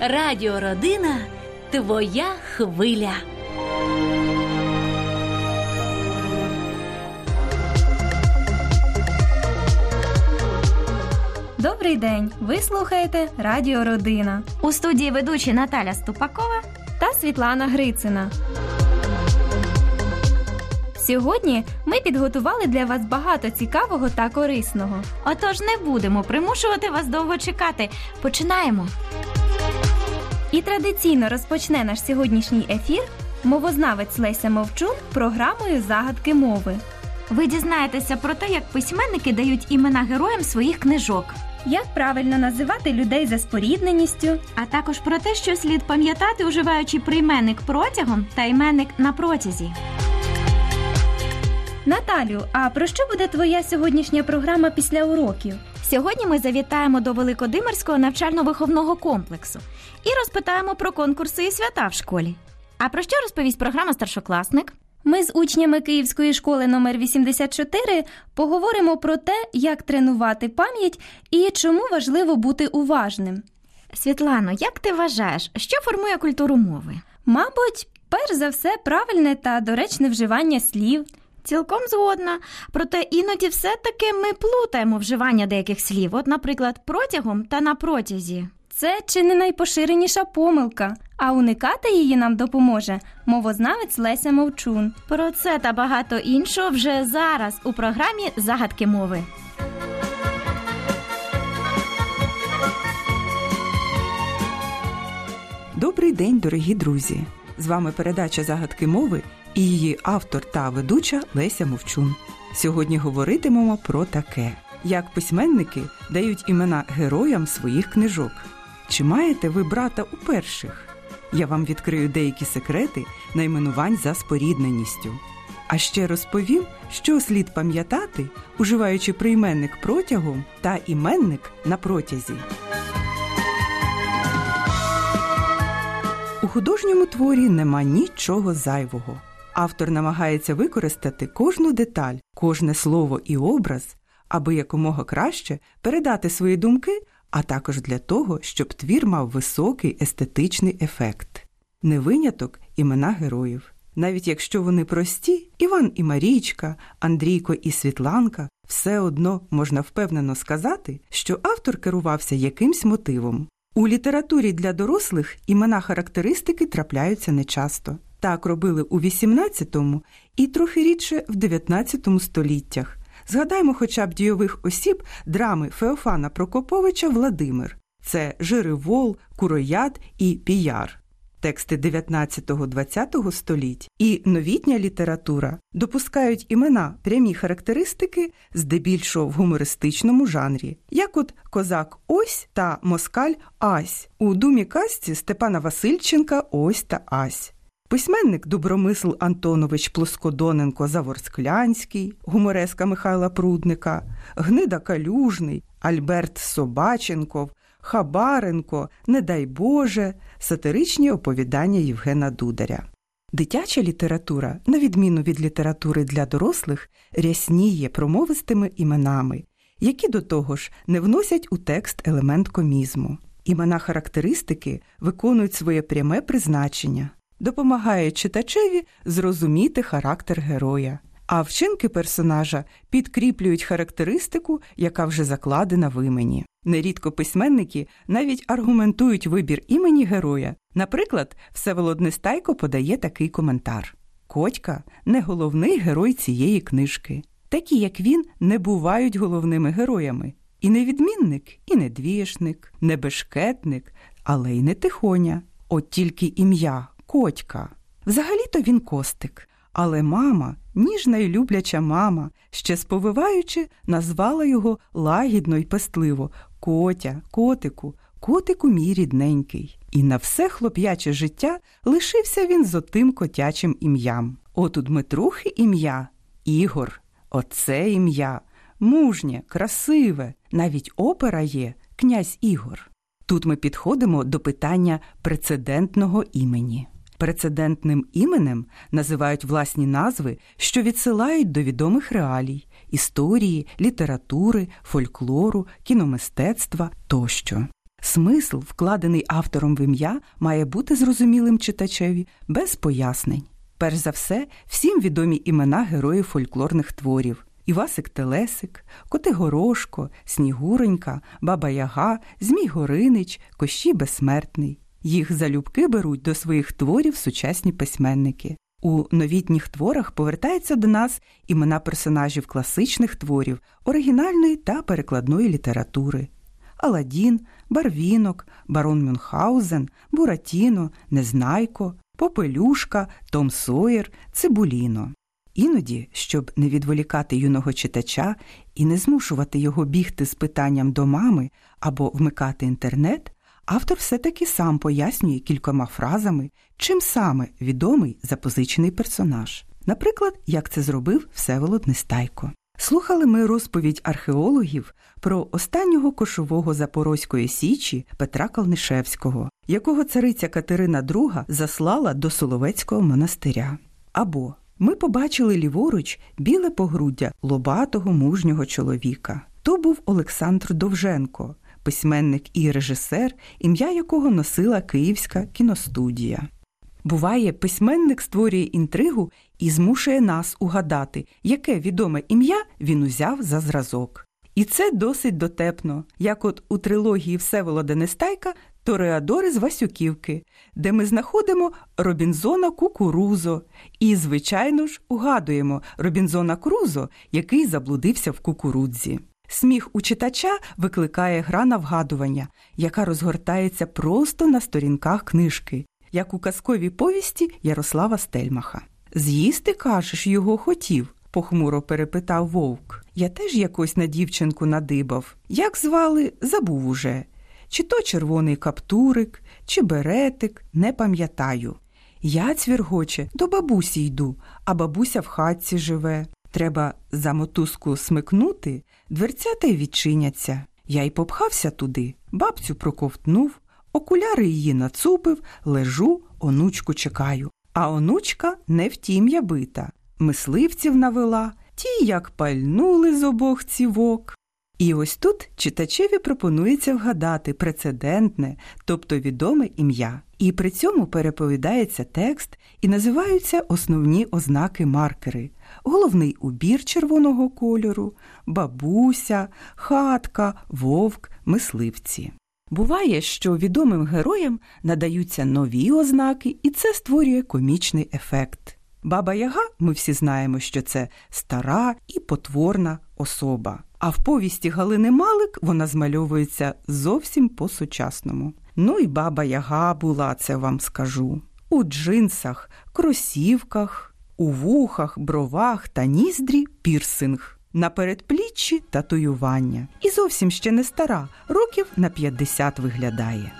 Радіо Родина твоя хвиля. Добрий день! Ви слухаєте Радіо Родина У студії ведучі Наталя Ступакова. та Світлана Грицина. Сьогодні ми підготували для вас багато цікавого та корисного. Отож, не будемо примушувати вас довго чекати. Починаємо. І традиційно розпочне наш сьогоднішній ефір мовознавець Леся Мовчун програмою Загадки мови. Ви дізнаєтеся про те, як письменники дають імена героям своїх книжок, Як правильно називати людей за спорідненістю, а також про те, що слід пам'ятати, уживаючи прийменник протягом та іменник на протязі. Наталю, а про що буде твоя сьогоднішня програма після уроків? Сьогодні ми завітаємо до Великодимирського навчально-виховного комплексу і розпитаємо про конкурси і свята в школі. А про що розповість програма Старшокласник? Ми з учнями Київської школи номер 84 поговоримо про те, як тренувати пам'ять і чому важливо бути уважним. Світлано, як ти вважаєш, що формує культуру мови? Мабуть, перш за все правильне та доречне вживання слів. Цілком згодна. Проте іноді все-таки ми плутаємо вживання деяких слів, от, наприклад, протягом та на протязі. Це чи не найпоширеніша помилка, а уникати її нам допоможе мовознавець Леся Мовчун. Про це та багато іншого вже зараз у програмі Загадки мови. Добрий день, дорогі друзі! З вами передача загадки мови і її автор та ведуча Леся Мовчун. Сьогодні говоритимемо про таке: як письменники дають імена героям своїх книжок. Чи маєте ви брата у перших? Я вам відкрию деякі секрети найменувань за спорідненістю. А ще розповім, що слід пам'ятати, уживаючи прийменник протягом та іменник на протязі. У художньому творі нема нічого зайвого. Автор намагається використати кожну деталь, кожне слово і образ, аби якомога краще передати свої думки, а також для того, щоб твір мав високий естетичний ефект. Не виняток імена героїв. Навіть якщо вони прості, Іван і Марічка, Андрійко і Світланка, все одно можна впевнено сказати, що автор керувався якимсь мотивом. У літературі для дорослих імена характеристики трапляються нечасто. Так робили у XVIII і трохи рідше в XIX століттях. Згадаймо хоча б дійових осіб драми Феофана Прокоповича Владимир. Це Жиривол, Курояд і Піяр. Тексти 19-20 століть і новітня література допускають імена прямі характеристики здебільшого в гумористичному жанрі, як от козак Ось та москаль Ась у думі казці Степана Васильченка Ось та Ась. Письменник Добромисл Антонович Плоскодоненко Заворсклянський, гумореска Михайла Прудника, Гнида Калюжний, Альберт Собаченков, Хабаренко, Не дай Боже, сатиричні оповідання Євгена Дударя. Дитяча література, на відміну від літератури для дорослих, рясніє промовистими іменами, які до того ж не вносять у текст елемент комізму. Імена характеристики виконують своє пряме призначення, допомагають читачеві зрозуміти характер героя, а вчинки персонажа підкріплюють характеристику, яка вже закладена в імені. Нерідко письменники навіть аргументують вибір імені героя. Наприклад, Всеволод Нестайко подає такий коментар: Котька не головний герой цієї книжки. Такі, як він, не бувають головними героями. І не відмінник, і не двієшник, не бешкетник, але й не тихоня. От тільки ім'я Котька. Взагалі-то він костик. Але мама, ніжна й любляча мама, ще сповиваючи, назвала його лагідно й пестливо Котя, котику, котику мій рідненький. І на все хлоп'яче життя лишився він з отим котячим ім'ям. От у Дмитрухи ім'я Ігор. Оце ім'я мужнє, красиве, навіть опера є князь Ігор. Тут ми підходимо до питання прецедентного імені. Прецедентним іменем називають власні назви, що відсилають до відомих реалій, історії, літератури, фольклору, кіномистецтва тощо. Смисл, вкладений автором в ім'я, має бути зрозумілим читачеві без пояснень. Перш за все, всім відомі імена героїв фольклорних творів. Івасик Телесик, Коти Горошко, Снігуронька, Баба Яга, Змій Горинич, Кощій Безсмертний. Їх залюбки беруть до своїх творів сучасні письменники. У новітніх творах повертаються до нас імена персонажів класичних творів, оригінальної та перекладної літератури. Аладдін, Барвінок, Барон Мюнхгаузен, Буратіно, Незнайко, Попелюшка, Том Сойер, Цибуліно. Іноді, щоб не відволікати юного читача і не змушувати його бігти з питанням до мами або вмикати інтернет, автор все-таки сам пояснює кількома фразами, чим саме відомий запозичений персонаж. Наприклад, як це зробив Всеволод Нестайко. Слухали ми розповідь археологів про останнього кошового Запорозької січі Петра Калнишевського, якого цариця Катерина II заслала до Соловецького монастиря. Або ми побачили ліворуч біле погруддя лобатого мужнього чоловіка. То був Олександр Довженко, письменник і режисер, ім'я якого носила Київська кіностудія. Буває, письменник створює інтригу і змушує нас угадати, яке відоме ім'я він узяв за зразок. І це досить дотепно, як от у трилогії Всеволода Нестайка Тореадори з Васюківки, де ми знаходимо Робінзона Кукурузо і, звичайно ж, угадуємо Робінзона Крузо, який заблудився в кукурудзі. Сміх у читача викликає гра на вгадування, яка розгортається просто на сторінках книжки, як у казковій повісті Ярослава Стельмаха. З'їсти, кажеш, його хотів, похмуро перепитав вовк. Я теж якось на дівчинку надибав. Як звали, забув уже. Чи то червоний каптурик, чи беретик, не пам'ятаю. Я, цвіргоче, до бабусі йду, а бабуся в хатці живе. Треба за мотузку смикнути, дверцята й відчиняться. Я й попхався туди, бабцю проковтнув, окуляри її нацупив, лежу, онучку чекаю. А онучка не втім'я бита. Мисливців навела, ті, як пальнули з обох цівок. І ось тут читачеві пропонується вгадати прецедентне, тобто відоме ім'я. І при цьому переповідається текст і називаються основні ознаки маркери: головний убір червоного кольору, бабуся, хатка, вовк, мисливці. Буває, що відомим героям надаються нові ознаки, і це створює комічний ефект. Баба Яга, ми всі знаємо, що це стара і потворна особа. А в повісті Галини Малик вона змальовується зовсім по-сучасному. Ну і баба Яга була, це вам скажу. У джинсах, кросівках, у вухах, бровах та ніздрі пірсинг, на передпліччі татуювання. І зовсім ще не стара, років на 50 виглядає.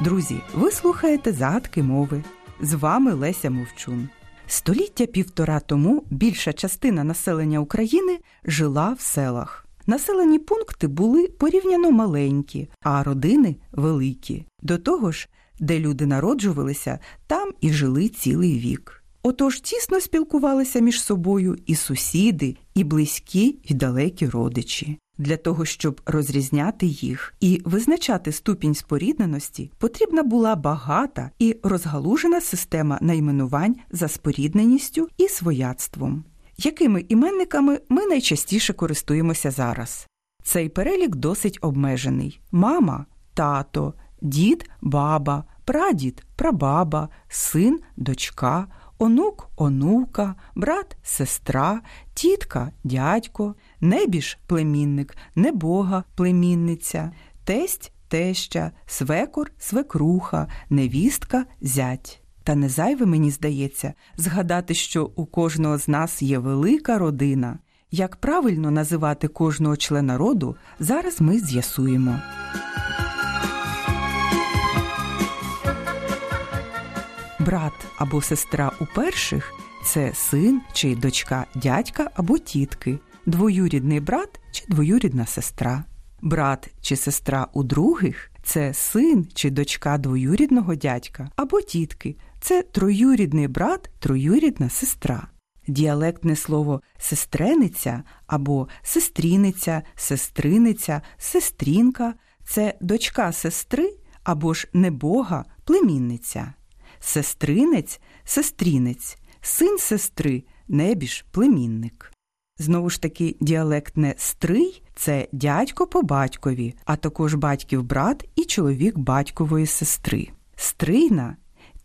Друзі, ви слухаєте загадки мови. З вами Леся Мовчун. Століття півтора тому більша частина населення України жила в селах. Населені пункти були порівняно маленькі, а родини великі. До того ж, де люди народжувалися, там і жили цілий вік. Отож тісно спілкувалися між собою і сусіди, і близькі, і далекі родичі. Для того, щоб розрізняти їх і визначати ступінь спорідненості, потрібна була багата і розгалужена система найменувань за спорідненістю і свояцтвом. Якими іменниками ми найчастіше користуємося зараз? Цей перелік досить обмежений: мама, тато, дід, баба, прадід, прабаба, син, дочка, онук, онука, брат, сестра, тітка, дядько, небіж племінник, небога племінниця, тесть теща, свекор, свекруха, невістка, зять. Та не зайве, мені здається, згадати, що у кожного з нас є велика родина. Як правильно називати кожного члена роду, зараз ми з'ясуємо. Брат або сестра у перших це син чи дочка дядька або тітки, двоюрідний брат чи двоюрідна сестра. Брат чи сестра у других це син чи дочка двоюрідного дядька або тітки, це троюрідний брат, троюрідна сестра. Діалектне слово сестрениця або сестріниця, сестриниця, сестрінка це дочка сестри або ж небога, племінниця. Сестринець, сестрінець, син сестри, небіж, племінник. Знову ж таки, діалектне стрий це дядько по батькові, а також батьків брат і чоловік батькової сестри. Стрийна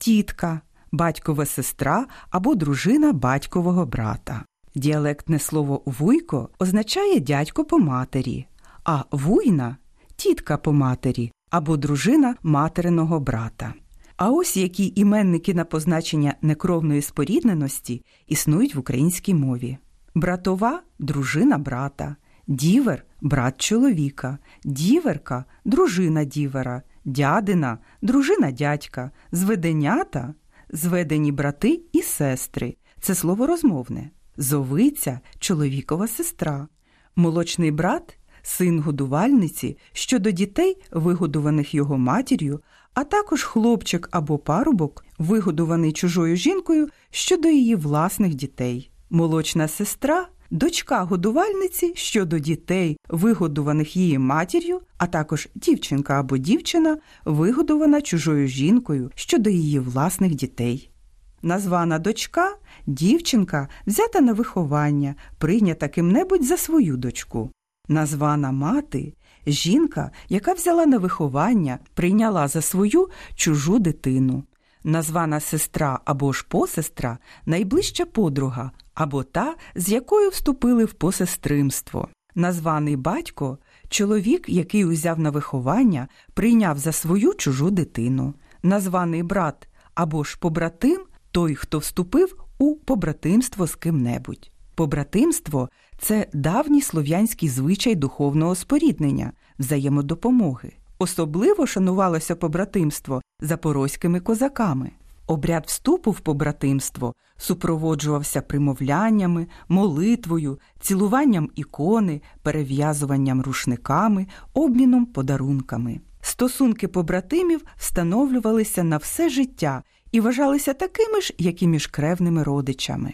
тітка, батькова сестра або дружина батькового брата. Діалектне слово вуйко означає дядько по матері, а вуйна тітка по матері або дружина материного брата. А ось які іменники на позначення некровної спорідненості існують в українській мові: братова дружина брата, дівер брат чоловіка, діверка дружина дівера, дядина дружина дядька, зведенята зведені брати і сестри. Це слово розмовне, зовиця чоловікова сестра, молочний брат син годувальниці щодо дітей, вигодуваних його матір'ю, а також хлопчик або парубок, вигодуваний чужою жінкою щодо її власних дітей, молочна сестра. Дочка годувальниці щодо дітей, вигодуваних її матір'ю, а також дівчинка або дівчина, вигодована чужою жінкою щодо її власних дітей. Названа дочка дівчинка взята на виховання, прийнята ким-небудь за свою дочку. Названа мати жінка, яка взяла на виховання, прийняла за свою чужу дитину. Названа сестра або ж посестра найближча подруга або та, з якою вступили в посестримство. Названий батько чоловік, який узяв на виховання, прийняв за свою чужу дитину. Названий брат або ж побратим той, хто вступив у побратимство з ким-небудь. Побратимство це давній слов'янський звичай духовного споріднення, взаємодопомоги. Особливо шанувалося побратимство запорозькими козаками. Обряд вступу в побратимство супроводжувався примовляннями, молитвою, цілуванням ікони, перев'язуванням рушниками, обміном подарунками. Стосунки побратимів встановлювалися на все життя і вважалися такими ж, як і між кревними родичами.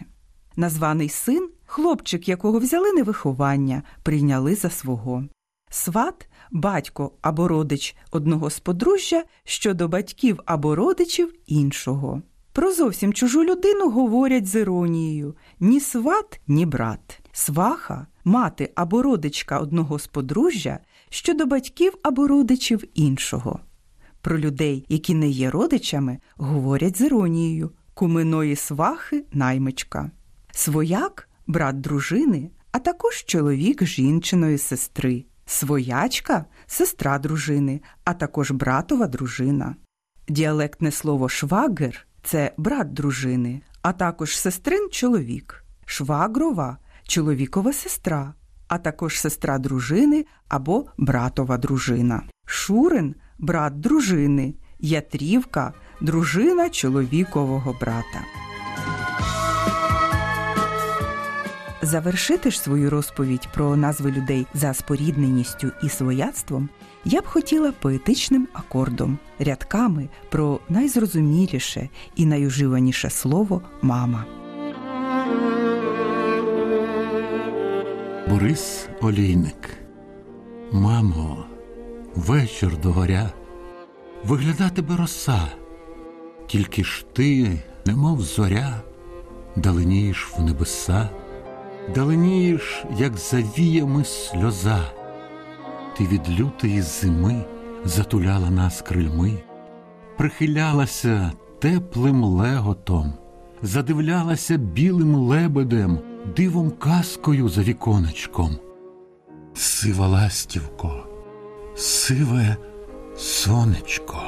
Названий син, хлопчик, якого взяли на виховання, прийняли за свого. Сват батько або родич одного з подружжя щодо батьків або родичів іншого. Про зовсім чужу людину говорять з іронією ні сват, ні брат. Сваха мати або родичка одного з подружжя щодо батьків або родичів іншого. Про людей, які не є родичами, говорять з іронією куминої свахи наймичка. Свояк брат дружини, а також чоловік жінчиної сестри. Своячка сестра дружини, а також братова дружина. Діалектне слово швагер це брат дружини, а також сестрин чоловік, швагрова чоловікова сестра, а також сестра дружини або братова дружина. Шурин брат дружини, ятрівка дружина чоловікового брата. Завершити ж свою розповідь про назви людей за спорідненістю і свояцтвом я б хотіла поетичним акордом, рядками про найзрозуміліше і найуживаніше слово мама. Борис Олійник. Мамо, вечір догоря, вигляда тебе роса, тільки ж ти, немов зоря, даленієш в небеса даленієш, як завіями сльоза, ти від лютої зими затуляла нас крильми, прихилялася теплим леготом, задивлялася білим лебедем, дивом казкою за віконечком. Сива ластівко, сиве сонечко,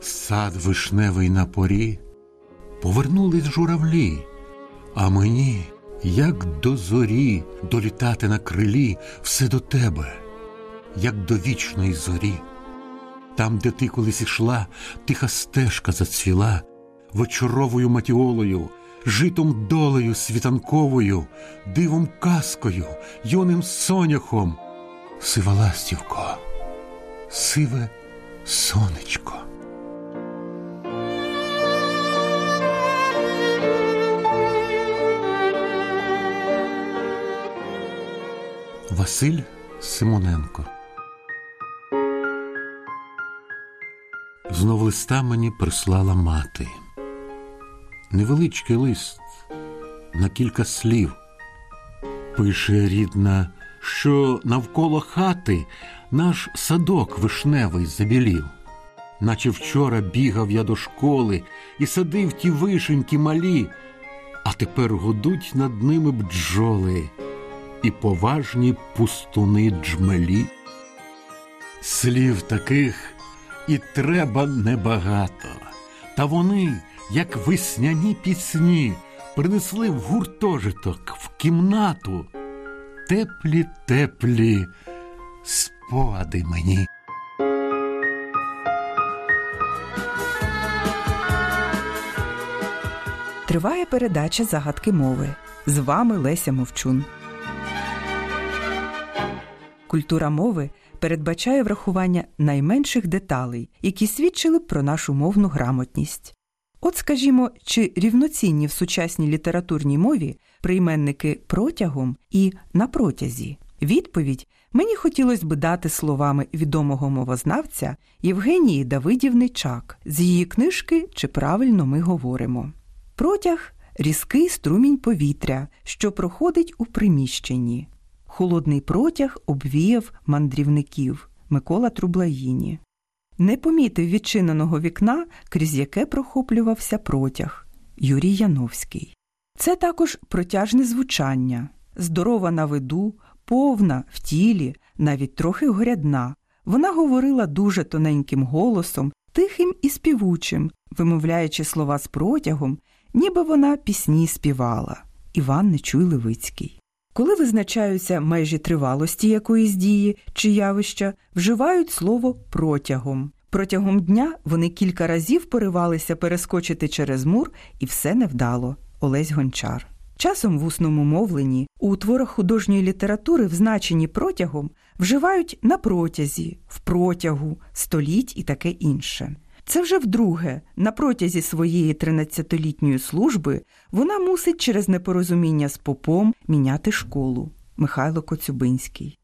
сад вишневий на порі, повернулись журавлі, а мені як до зорі долітати на крилі все до тебе, як до вічної зорі. Там, де ти колись ішла, тиха стежка зацвіла, вечоровою матіолою, житом долею світанковою, дивом казкою, юним соняхом, сива ластівко, сиве сонечко. Василь Симоненко. Знов листа мені прислала мати. Невеличкий лист на кілька слів. Пише рідна, що навколо хати наш садок вишневий забілів. Наче вчора бігав я до школи і садив ті вишеньки малі, а тепер гудуть над ними бджоли і поважні пустуни джмелі. Слів таких і треба небагато, та вони, як весняні пісні, принесли в гуртожиток, в кімнату теплі, теплі спогади мені. Триває передача загадки мови. З вами Леся Мовчун. Культура мови передбачає врахування найменших деталей, які свідчили про нашу мовну грамотність. От, скажімо, чи рівноцінні в сучасній літературній мові прийменники протягом і на протязі? Відповідь мені хотілося б дати словами відомого мовознавця Євгенії Давидівни Чак з її книжки Чи правильно ми говоримо. Протяг різкий струмінь повітря, що проходить у приміщенні. Холодний протяг обвіяв мандрівників Микола Трублаїні. Не помітив відчиненого вікна, крізь яке прохоплювався протяг Юрій Яновський. Це також протяжне звучання, здорова на виду, повна в тілі, навіть трохи горядна. Вона говорила дуже тоненьким голосом, тихим і співучим, вимовляючи слова з протягом, ніби вона пісні співала. Іван Нечуй Левицький. Коли визначаються межі тривалості якоїсь дії чи явища, вживають слово протягом. Протягом дня вони кілька разів поривалися перескочити через мур, і все невдало. Олесь Гончар. Часом в усному мовленні у творах художньої літератури в значенні протягом вживають на протязі, в протягу, століть і таке інше. Це вже вдруге, на протязі своєї 13-літньої служби вона мусить через непорозуміння з попом міняти школу. Михайло Коцюбинський.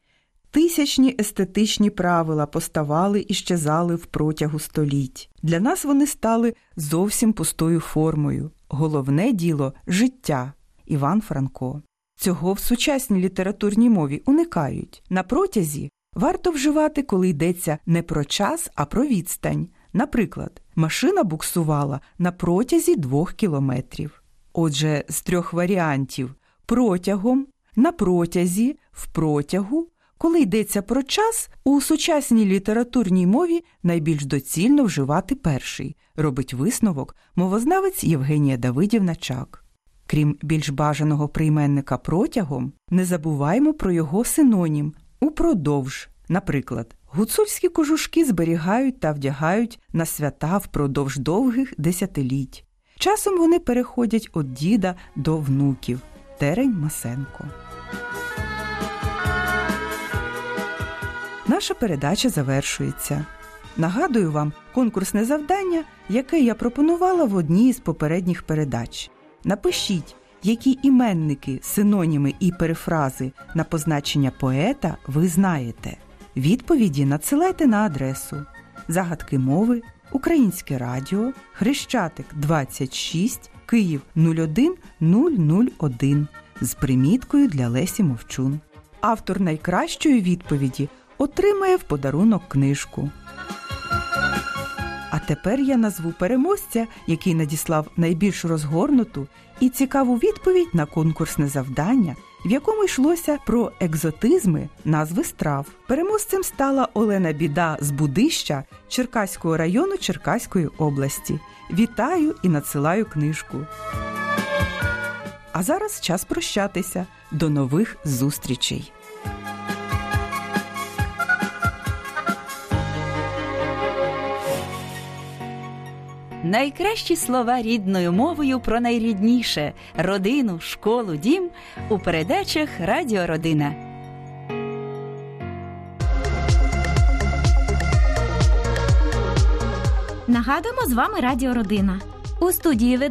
Тисячні естетичні правила поставали і щезали в протягу століть. Для нас вони стали зовсім пустою формою. Головне діло життя. Іван Франко. Цього в сучасній літературній мові уникають. На протязі варто вживати, коли йдеться не про час, а про відстань. Наприклад, машина буксувала на протязі двох кілометрів. Отже, з трьох варіантів протягом, на протязі, в протягу, коли йдеться про час, у сучасній літературній мові найбільш доцільно вживати перший, робить висновок мовознавець Євгенія Давидівна Чак. Крім більш бажаного прийменника протягом, не забуваймо про його синонім упродовж, наприклад. Гуцульські кожушки зберігають та вдягають на свята впродовж довгих десятиліть. Часом вони переходять від діда до внуків. Терень Масенко. Наша передача завершується. Нагадую вам конкурсне завдання, яке я пропонувала в одній із попередніх передач. Напишіть, які іменники, синоніми і перефрази на позначення поета ви знаєте. Відповіді надсилайте на адресу Загадки мови, Українське радіо, Хрещатик 26, Київ 01001 з приміткою для Лесі Мовчун. Автор найкращої відповіді отримає в подарунок книжку. А тепер я назву переможця, який надіслав найбільш розгорнуту і цікаву відповідь на конкурсне завдання, в якому йшлося про екзотизми назви страв. Переможцем стала Олена Біда з Будища Черкаського району Черкаської області. Вітаю і надсилаю книжку. А зараз час прощатися. До нових зустрічей! Найкращі слова рідною мовою про найрідніше родину, школу, дім у передачах Радіо Родина. Нагадуємо з вами Радіо Родина. У студії веде